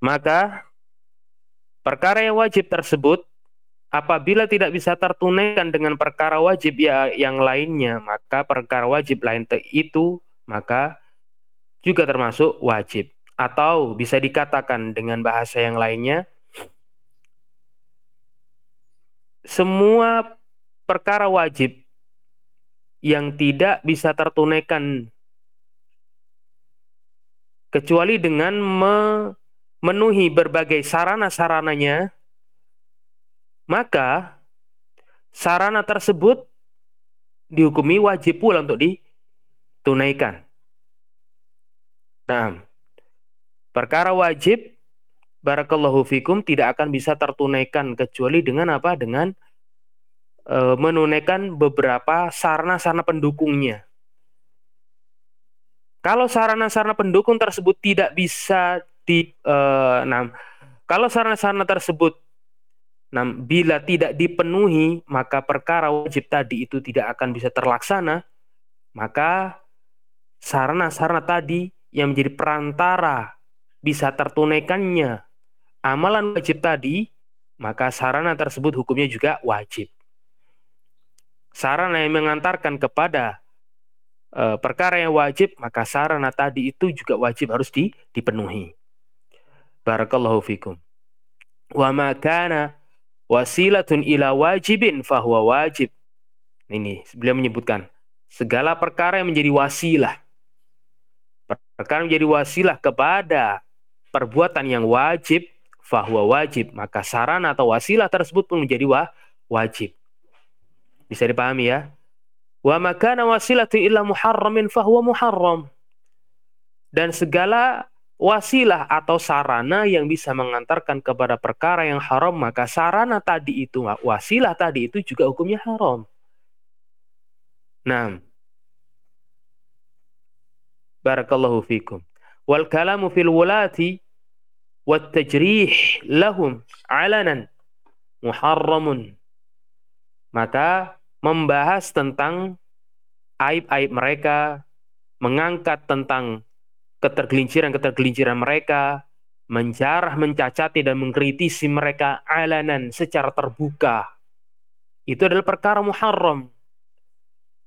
Maka perkara yang wajib tersebut apabila tidak bisa tertunaikan dengan perkara wajib ya yang lainnya, maka perkara wajib lain itu maka juga termasuk wajib. Atau bisa dikatakan dengan bahasa yang lainnya semua perkara wajib yang tidak bisa tertunaikan kecuali dengan memenuhi berbagai sarana-sarananya maka sarana tersebut dihukumi wajib pula untuk ditunaikan. Nah, perkara wajib barakallahu fikum tidak akan bisa tertunaikan kecuali dengan apa? Dengan e, menunaikan beberapa sarana-sarana pendukungnya. Kalau sarana-sarana pendukung tersebut tidak bisa di e, nah, kalau sarana-sarana tersebut Nah, bila tidak dipenuhi, maka perkara wajib tadi itu tidak akan bisa terlaksana. Maka sarana-sarana tadi yang menjadi perantara bisa tertunaikannya amalan wajib tadi, maka sarana tersebut hukumnya juga wajib. Sarana yang mengantarkan kepada e, perkara yang wajib, maka sarana tadi itu juga wajib harus di, dipenuhi. Barakallahu fikum. Wa ma kana wasilatun ila wajibin fahuwa wajib. Ini beliau menyebutkan segala perkara yang menjadi wasilah. Perkara yang menjadi wasilah kepada perbuatan yang wajib fahuwa wajib. Maka sarana atau wasilah tersebut pun menjadi wa, wajib. Bisa dipahami ya? Wa makana wasilatu illa muharramin fahuwa muharram. Dan segala wasilah atau sarana yang bisa mengantarkan kepada perkara yang haram, maka sarana tadi itu, wasilah tadi itu juga hukumnya haram. Nah, Barakallahu fikum. Wal kalamu fil wulati wat tajrih lahum alanan muharramun. Maka membahas tentang aib-aib mereka, mengangkat tentang ketergelinciran-ketergelinciran mereka, menjarah, mencacati dan mengkritisi mereka alanan secara terbuka. Itu adalah perkara muharram.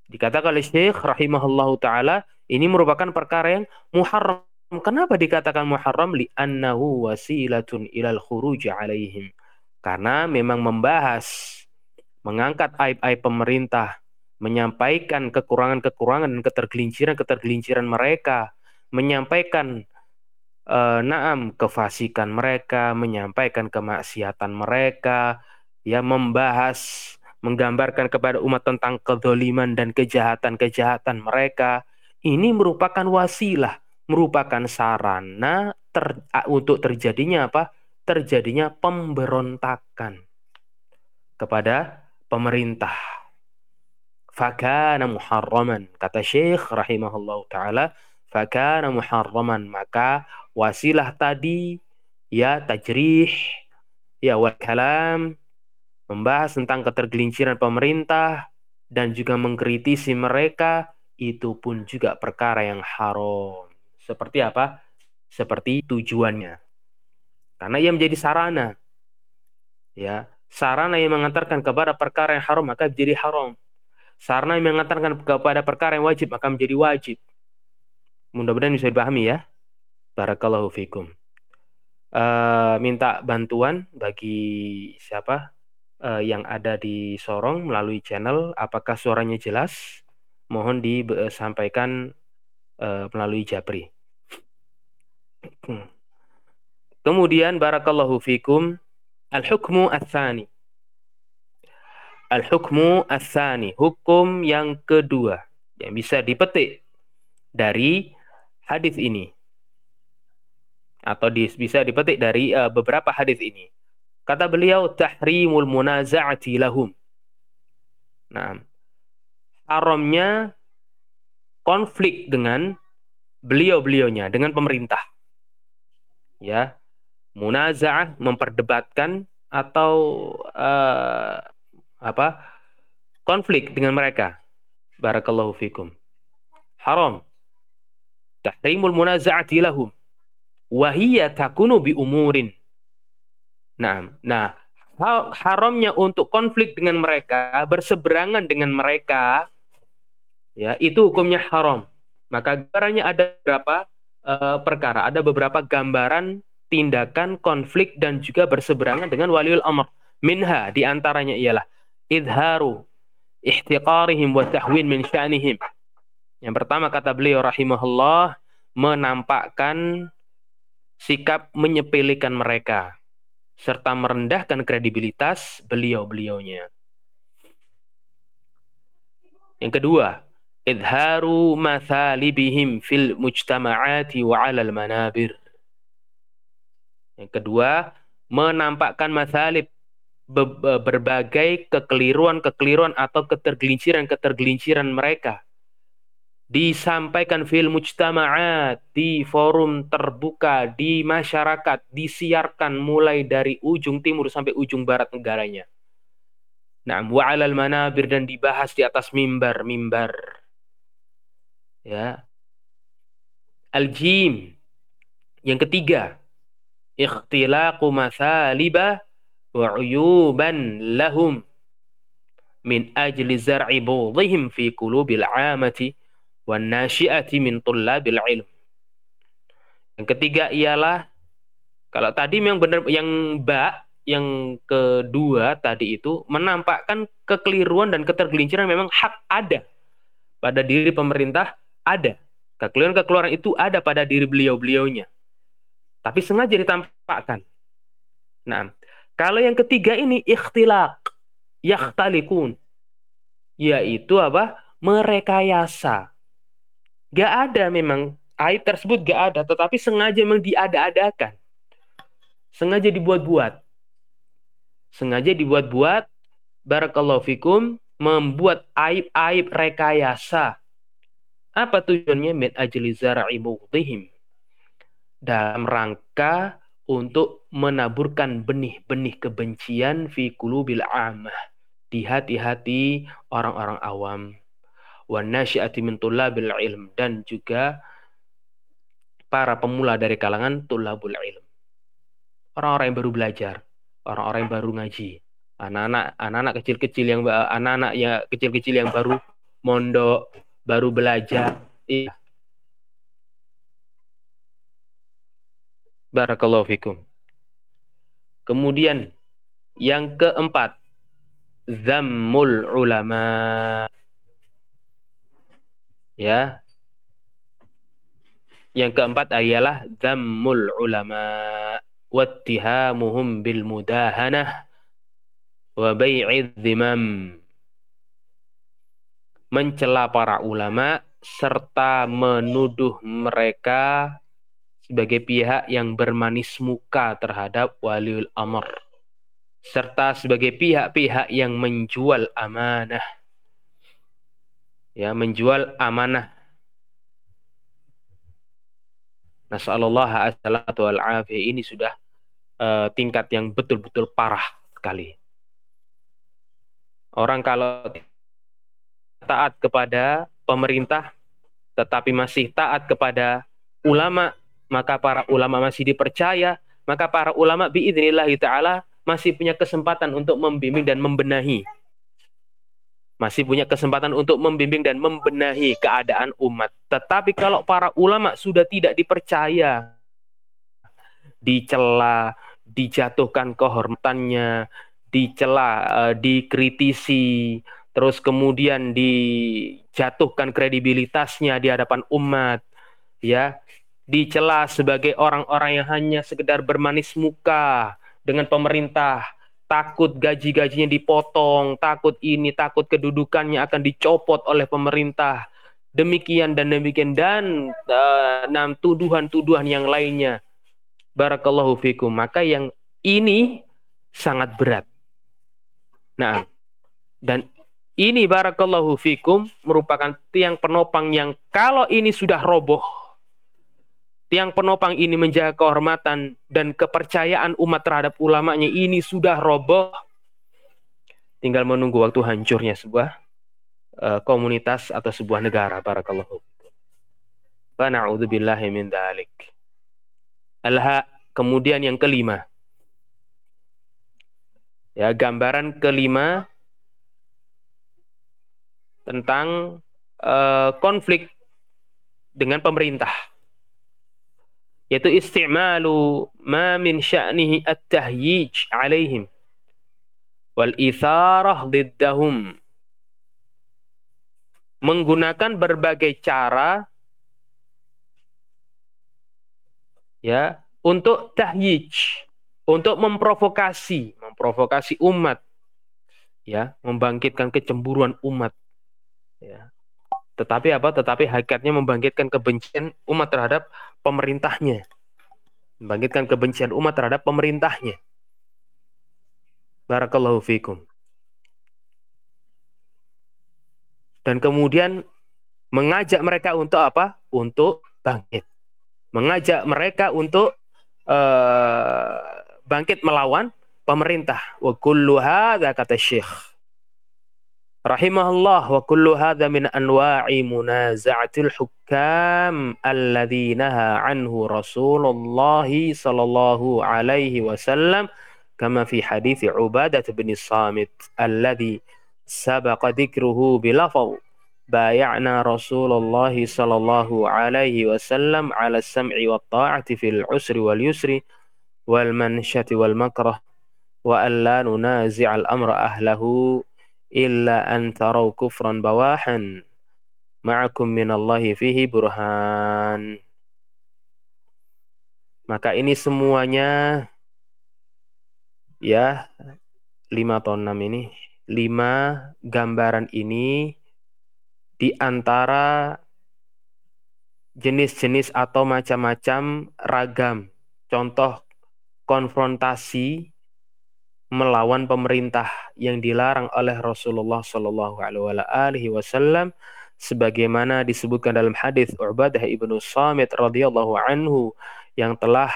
Dikatakan oleh Syekh rahimahullah taala, ini merupakan perkara yang muharram. Kenapa dikatakan muharram? Li'annahu wasilatun ilal khuruj alaihim. Karena memang membahas, mengangkat aib-aib pemerintah, menyampaikan kekurangan-kekurangan dan ketergelinciran-ketergelinciran mereka, menyampaikan uh, naam kefasikan mereka, menyampaikan kemaksiatan mereka, ya membahas, menggambarkan kepada umat tentang kedoliman dan kejahatan-kejahatan mereka. Ini merupakan wasilah, merupakan sarana ter, untuk terjadinya apa? Terjadinya pemberontakan kepada pemerintah. Fakana muharraman kata Syekh rahimahullah taala fakana muharraman maka wasilah tadi ya tajrih ya wal kalam membahas tentang ketergelinciran pemerintah dan juga mengkritisi mereka itu pun juga perkara yang haram. Seperti apa? Seperti tujuannya. Karena ia menjadi sarana. Ya, sarana yang mengantarkan kepada perkara yang haram maka menjadi haram. Sarana yang mengantarkan kepada perkara yang wajib maka menjadi wajib. Mudah-mudahan bisa dipahami ya. Barakallahu fikum. Uh, minta bantuan bagi siapa uh, yang ada di Sorong melalui channel. Apakah suaranya jelas? Mohon disampaikan uh, melalui Japri. Kemudian barakallahu fikum al-hukmu ats-tsani. Al-hukmu ats-tsani, hukum yang kedua yang bisa dipetik dari hadis ini atau bisa dipetik dari uh, beberapa hadis ini. Kata beliau tahrimul munaza'ati lahum. Nah, haramnya konflik dengan beliau-beliaunya dengan pemerintah. Ya. Munaza'ah memperdebatkan atau uh, apa? konflik dengan mereka. Barakallahu fikum. Haram tahrimul munaza'ati lahum Wahiyya takunu bi umurin. Nah, nah haramnya untuk konflik dengan mereka, berseberangan dengan mereka, ya itu hukumnya haram. Maka gambarannya ada beberapa uh, perkara, ada beberapa gambaran tindakan konflik dan juga berseberangan dengan waliul amr. Minha di antaranya ialah idharu ihtiqarihim wa tahwin min sya'nihim. Yang pertama kata beliau rahimahullah menampakkan sikap menyepelekan mereka serta merendahkan kredibilitas beliau-beliaunya. Yang kedua, idharu mathalibihim fil mujtama'ati wa 'alal manabir. Yang kedua, menampakkan mathalib berbagai kekeliruan-kekeliruan atau ketergelinciran-ketergelinciran mereka disampaikan fil mujtama'at di forum terbuka di masyarakat disiarkan mulai dari ujung timur sampai ujung barat negaranya. Nah, wa alal manabir dan dibahas di atas mimbar-mimbar. Ya. Al-jim. Yang ketiga, ikhtilaqu masaliba wa uyuban lahum min ajli zar'i budhihim fi qulubil 'amati wan nasyi'ati min tullabil ilm. Yang ketiga ialah kalau tadi yang benar yang ba yang kedua tadi itu menampakkan kekeliruan dan ketergelinciran memang hak ada pada diri pemerintah ada. Kekeliruan-kekeliruan itu ada pada diri beliau-beliaunya. Tapi sengaja ditampakkan. Nah, kalau yang ketiga ini ikhtilaq, yakhtalikun. Yaitu apa? Merekayasa. Gak ada memang aib tersebut gak ada, tetapi sengaja memang diada-adakan. Sengaja dibuat-buat. Sengaja dibuat-buat, barakallahu fikum, membuat aib-aib rekayasa. Apa tujuannya? Min ajli zara'i Dalam rangka untuk menaburkan benih-benih kebencian fi kulubil amah di hati-hati orang-orang awam min dan juga para pemula dari kalangan tullabul ilm. Orang-orang yang baru belajar, orang-orang yang baru ngaji, anak-anak anak-anak kecil-kecil yang anak-anak ya kecil-kecil yang baru mondok, baru belajar. Iya. Barakallahu fikum. Kemudian yang keempat, zammul ulama. Ya. Yang keempat ialah dhammul ulama wattihamuhum bil mudahanah wa dhimam. Mencela para ulama serta menuduh mereka sebagai pihak yang bermanis muka terhadap waliul amr serta sebagai pihak-pihak yang menjual amanah ya menjual amanah. Nasallallahu wal ini sudah uh, tingkat yang betul-betul parah sekali. Orang kalau taat kepada pemerintah tetapi masih taat kepada ulama, maka para ulama masih dipercaya, maka para ulama biidznillah taala masih punya kesempatan untuk membimbing dan membenahi masih punya kesempatan untuk membimbing dan membenahi keadaan umat. Tetapi kalau para ulama sudah tidak dipercaya, dicela, dijatuhkan kehormatannya, dicela, uh, dikritisi, terus kemudian dijatuhkan kredibilitasnya di hadapan umat, ya, dicela sebagai orang-orang yang hanya sekedar bermanis muka dengan pemerintah, takut gaji-gajinya dipotong, takut ini, takut kedudukannya akan dicopot oleh pemerintah. Demikian dan demikian dan uh, enam tuduhan-tuduhan yang lainnya. Barakallahu fikum. Maka yang ini sangat berat. Nah, dan ini barakallahu fikum merupakan tiang penopang yang kalau ini sudah roboh, tiang penopang ini menjaga kehormatan dan kepercayaan umat terhadap ulamanya ini sudah roboh, tinggal menunggu waktu hancurnya sebuah uh, komunitas atau sebuah negara. Barakallahu. Wa na'udzubillahi min dalik. Alha. Kemudian yang kelima. Ya, gambaran kelima tentang uh, konflik dengan pemerintah yaitu isti'malu ma min sya'nihi at-tahyij alaihim. Wal itharah diddahum. Menggunakan berbagai cara ya untuk tahyij untuk memprovokasi memprovokasi umat ya membangkitkan kecemburuan umat ya tetapi apa tetapi hakikatnya membangkitkan kebencian umat terhadap pemerintahnya membangkitkan kebencian umat terhadap pemerintahnya barakallahu fikum dan kemudian mengajak mereka untuk apa? Untuk bangkit. Mengajak mereka untuk uh, bangkit melawan pemerintah. Wa kullu kata Syekh رحمه الله وكل هذا من أنواع منازعة الحكام الذي نهى عنه رسول الله صلى الله عليه وسلم كما في حديث عبادة بن الصامت الذي سبق ذكره بلفظ بايعنا رسول الله صلى الله عليه وسلم على السمع والطاعة في العسر واليسر والمنشة والمكره وأن لا ننازع الأمر أهله. Illa an tarau kufran bawahan ma'akum minallahi fihi burhan. Maka ini semuanya ya lima atau enam ini lima gambaran ini di antara jenis-jenis atau macam-macam ragam contoh konfrontasi melawan pemerintah yang dilarang oleh Rasulullah Shallallahu Alaihi Wasallam sebagaimana disebutkan dalam hadis Ubadah ibnu Samit radhiyallahu anhu yang telah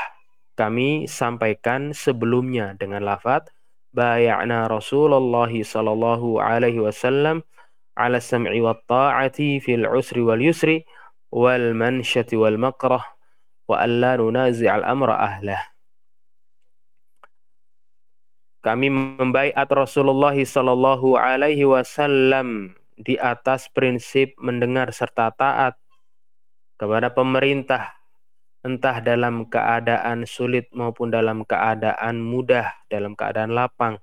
kami sampaikan sebelumnya dengan lafaz bay'ana Rasulullah sallallahu alaihi wasallam ala sam'i wa ta'ati fil usri wal yusri wal mansyati wal makrah wa alla nunazi'al amra ahlah kami membaiat Rasulullah Sallallahu Alaihi Wasallam di atas prinsip mendengar serta taat kepada pemerintah, entah dalam keadaan sulit maupun dalam keadaan mudah, dalam keadaan lapang,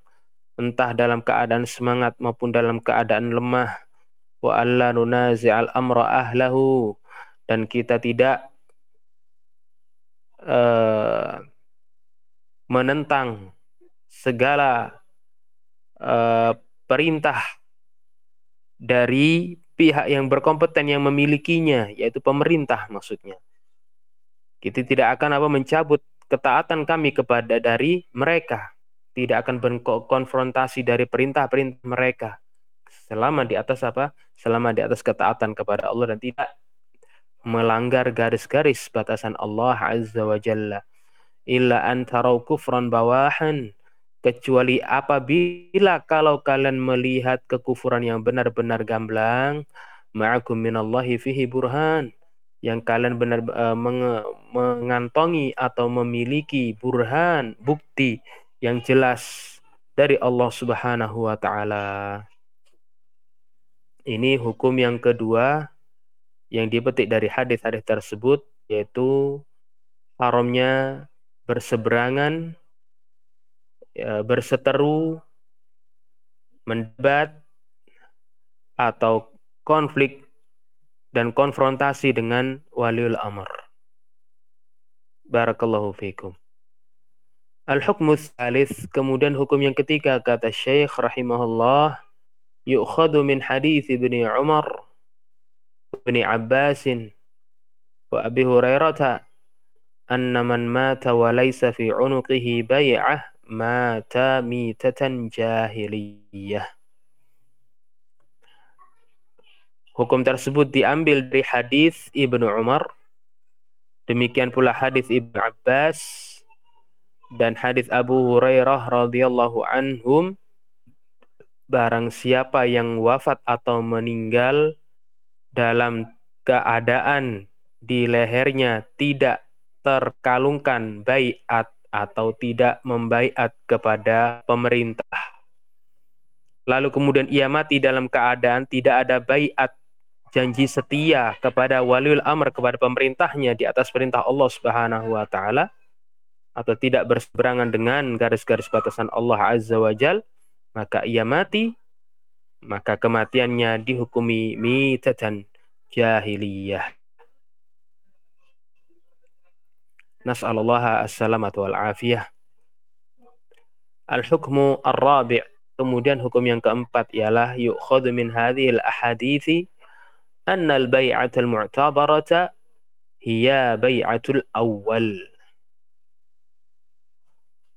entah dalam keadaan semangat maupun dalam keadaan lemah. Wa alla al amra ahlahu dan kita tidak uh, menentang segala uh, perintah dari pihak yang berkompeten yang memilikinya yaitu pemerintah maksudnya. Kita tidak akan apa mencabut ketaatan kami kepada dari mereka, tidak akan berkonfrontasi dari perintah-perintah mereka selama di atas apa? Selama di atas ketaatan kepada Allah dan tidak melanggar garis-garis batasan Allah Azza wa Jalla. Illa antarau kufran bawahan kecuali apabila kalau kalian melihat kekufuran yang benar-benar gamblang ma'akum minallahi fihi burhan yang kalian benar uh, meng mengantongi atau memiliki burhan bukti yang jelas dari Allah Subhanahu wa taala. Ini hukum yang kedua yang dipetik dari hadis-hadis tersebut yaitu haramnya berseberangan ya, berseteru, mendebat, atau konflik dan konfrontasi dengan waliul amr. Barakallahu fiikum. Al-hukmu thalith, kemudian hukum yang ketiga kata Syekh rahimahullah, yu'khadu min hadis Ibni Umar, Ibni Abbasin, wa Abi Hurairah, anna man mata wa laysa fi unuqihi bay'ah mata mitatan jahiliyah. Hukum tersebut diambil dari hadis Ibnu Umar. Demikian pula hadis Ibnu Abbas dan hadis Abu Hurairah radhiyallahu anhum barang siapa yang wafat atau meninggal dalam keadaan di lehernya tidak terkalungkan bayat atau tidak membaiat kepada pemerintah. Lalu kemudian ia mati dalam keadaan tidak ada bayat janji setia kepada waliul amr kepada pemerintahnya di atas perintah Allah Subhanahu wa taala atau tidak berseberangan dengan garis-garis batasan Allah Azza wa Jal, maka ia mati maka kematiannya dihukumi mitatan jahiliyah. Nas'alallah as-salamatu wal afiyah. Al-hukmu ar-rabi' kemudian hukum yang keempat ialah yu'khadhu min hadhil ahadithi anna al-bay'atul mu'tabarata hiya bay'atul awal.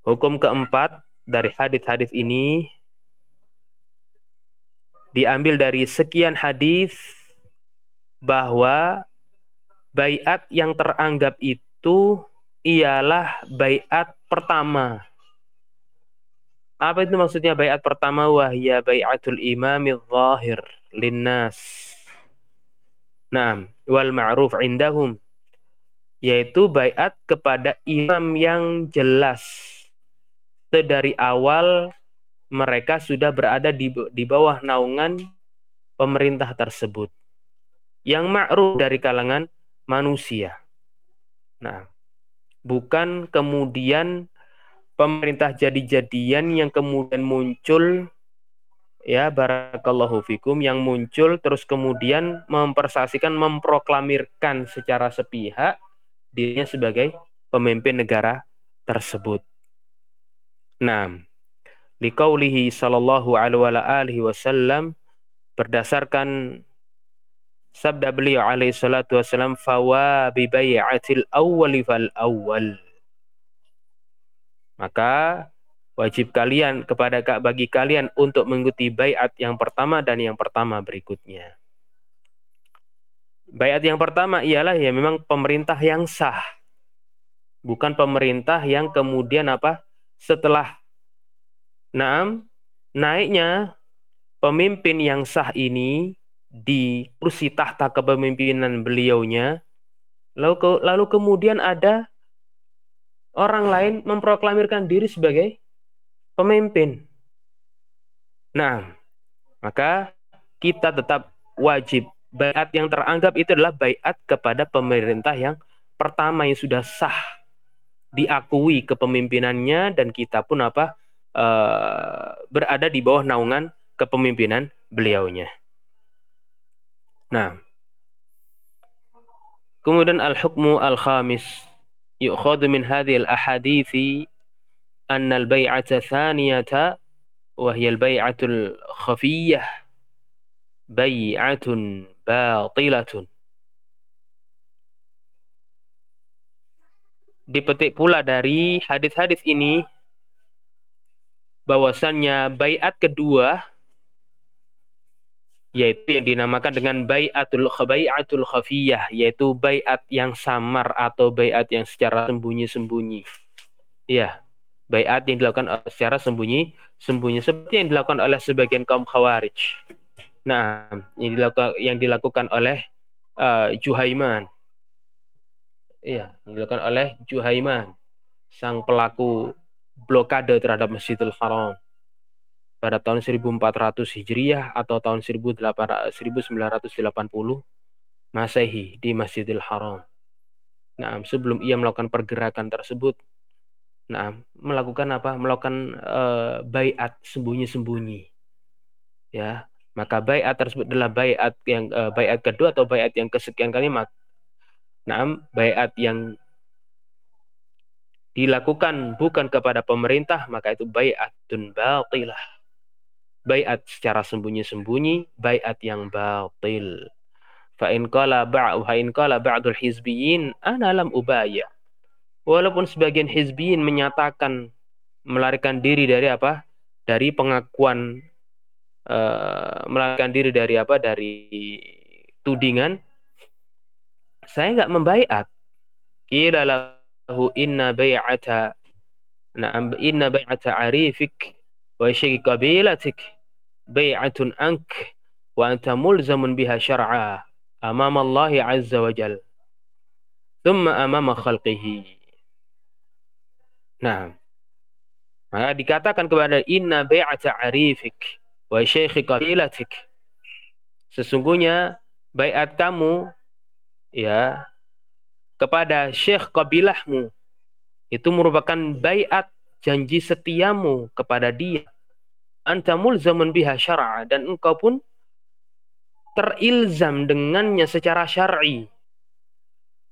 Hukum keempat dari hadis-hadis ini diambil dari sekian hadis bahwa bayat yang teranggap itu ialah bayat pertama. Apa itu maksudnya bayat pertama? Wahya bayatul imamil zahir linnas. Nah, wal ma'ruf indahum. Yaitu bayat kepada imam yang jelas. Sedari awal mereka sudah berada di, di bawah naungan pemerintah tersebut. Yang ma'ruf dari kalangan manusia. Nah, bukan kemudian pemerintah jadi-jadian yang kemudian muncul ya barakallahu fikum yang muncul terus kemudian mempersaksikan memproklamirkan secara sepihak dirinya sebagai pemimpin negara tersebut. Nah, liqaulihi sallallahu alaihi wasallam berdasarkan Sabda beliau alaihi salatu wasallam fawa bi bai'atil awwali fal awwal. Maka wajib kalian kepada bagi kalian untuk mengikuti bayat yang pertama dan yang pertama berikutnya. Bayat yang pertama ialah ya memang pemerintah yang sah. Bukan pemerintah yang kemudian apa? Setelah naam naiknya pemimpin yang sah ini di kursi tahta kepemimpinan beliaunya, lalu, ke, lalu kemudian ada orang lain memproklamirkan diri sebagai pemimpin. Nah, maka kita tetap wajib bayat yang teranggap itu adalah bayat kepada pemerintah yang pertama yang sudah sah diakui kepemimpinannya dan kita pun apa uh, berada di bawah naungan kepemimpinan beliaunya. Nah. Kemudian al-hukmu al-khamis yu'khadhu min hadhihi al-ahadithi anna al-bay'ata thaniyata wa hiya al-bay'atul khafiyyah bay'atun batilatun. Dipetik pula dari hadis-hadis ini bahwasannya bayat kedua yaitu yang dinamakan dengan bayatul bayatul khafiyah yaitu bayat yang samar atau bayat yang secara sembunyi-sembunyi. Ya, bayat yang dilakukan secara sembunyi-sembunyi seperti yang dilakukan oleh sebagian kaum khawarij. Nah, yang dilakukan yang dilakukan oleh uh, Juhaiman. Iya, yang dilakukan oleh Juhaiman, sang pelaku blokade terhadap Masjidil Haram pada tahun 1400 Hijriah atau tahun 1980 Masehi di Masjidil Haram. Nah, sebelum ia melakukan pergerakan tersebut, nah, melakukan apa? Melakukan uh, bayat sembunyi-sembunyi. Ya, maka bayat tersebut adalah bayat yang uh, bayat kedua atau bayat yang kesekian kali Nah, bayat yang dilakukan bukan kepada pemerintah, maka itu bayatun batilah bayat secara sembunyi-sembunyi, bayat yang batil. Fa in qala ba'u fa in qala ba'dul hizbiyin ana lam ubaya. Walaupun sebagian hizbiyin menyatakan melarikan diri dari apa? Dari pengakuan uh, melarikan diri dari apa? Dari tudingan. Saya enggak membaiat. Qila lahu inna bai'ata Na'am inna bai'ata arifik wa syekh qabilatik bai'atun ank wa anta mulzamun biha syar'a amam Allah azza wa jal. thumma amama khalqihi. Nah, maka dikatakan kepada inna bai'ata arifik wa syekhi qabilatik. Sesungguhnya baiat kamu ya kepada syekh kabilahmu itu merupakan baiat janji setiamu kepada dia. Anta mulzamun biha syar'a dan engkau pun terilzam dengannya secara syar'i.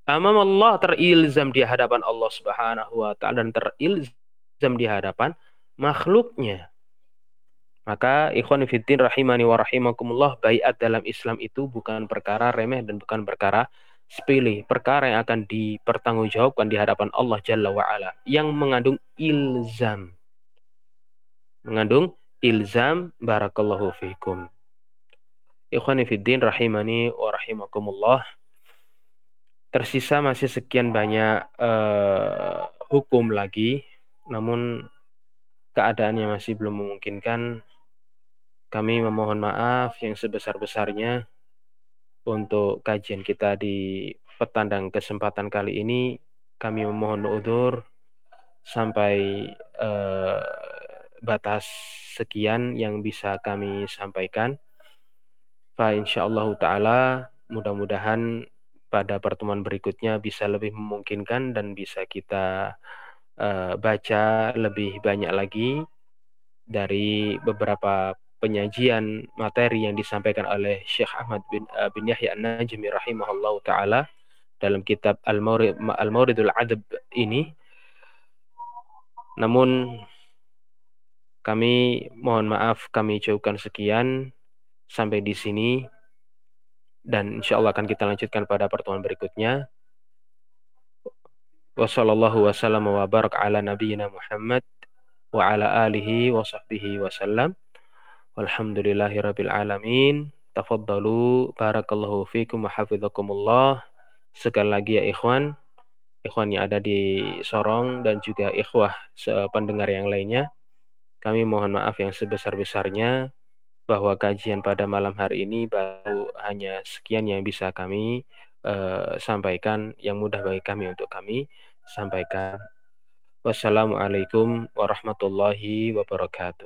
Amam Allah terilzam di hadapan Allah Subhanahu wa taala dan terilzam di hadapan makhluknya. Maka ikhwan fiddin rahimani wa rahimakumullah bayat dalam Islam itu bukan perkara remeh dan bukan perkara sepele, perkara yang akan dipertanggungjawabkan di hadapan Allah Jalla wa ala yang mengandung ilzam. Mengandung ilzam barakallahu fikum. Ikhwan fiddin rahimani wa rahimakumullah tersisa masih sekian banyak uh, hukum lagi, namun keadaannya masih belum memungkinkan. Kami memohon maaf yang sebesar-besarnya untuk kajian kita di petandang kesempatan kali ini. Kami memohon udur sampai uh, batas sekian yang bisa kami sampaikan. Fa insyaallah taala mudah-mudahan pada pertemuan berikutnya bisa lebih memungkinkan dan bisa kita uh, baca lebih banyak lagi dari beberapa penyajian materi yang disampaikan oleh Syekh Ahmad bin, uh, bin Yahya An-Najmi rahimahullah taala dalam kitab Al-Maurid Al-Mauridul Adab ini. Namun kami mohon maaf kami ucapkan sekian sampai di sini dan insya Allah akan kita lanjutkan pada pertemuan berikutnya. Wassallallahu wasallam wa barak ala nabiyyina Muhammad wa ala alihi wa sahbihi wasallam. Walhamdulillahi rabbil alamin. Tafaddalu barakallahu fikum wa hafizakumullah. Sekali lagi ya ikhwan, ikhwan yang ada di Sorong dan juga ikhwah pendengar yang lainnya. Kami mohon maaf yang sebesar-besarnya bahwa kajian pada malam hari ini baru hanya sekian yang bisa kami uh, sampaikan yang mudah bagi kami untuk kami sampaikan. Wassalamualaikum warahmatullahi wabarakatuh.